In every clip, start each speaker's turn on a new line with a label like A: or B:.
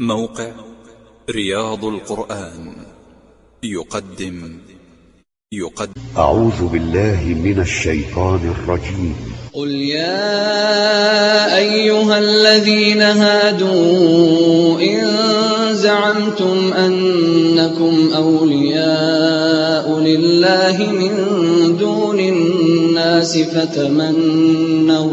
A: موقع رياض القرآن. يقدم. يقدم.
B: أعوذ بالله من الشيطان الرجيم.
C: قل يا أيها الذين هادوا إن زعمتم أنكم أولياء لله من دون الناس فتمنوا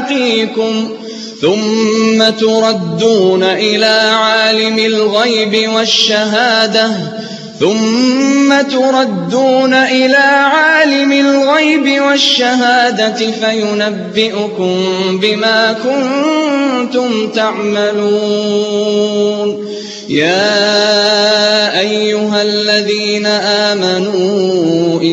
C: ملاقيكم ثم تردون إلى عالم الغيب والشهادة. ثم تردون إلى عالم الغيب والشهادة فينبئكم بما كنتم تعملون. يا أيها الذين آمنوا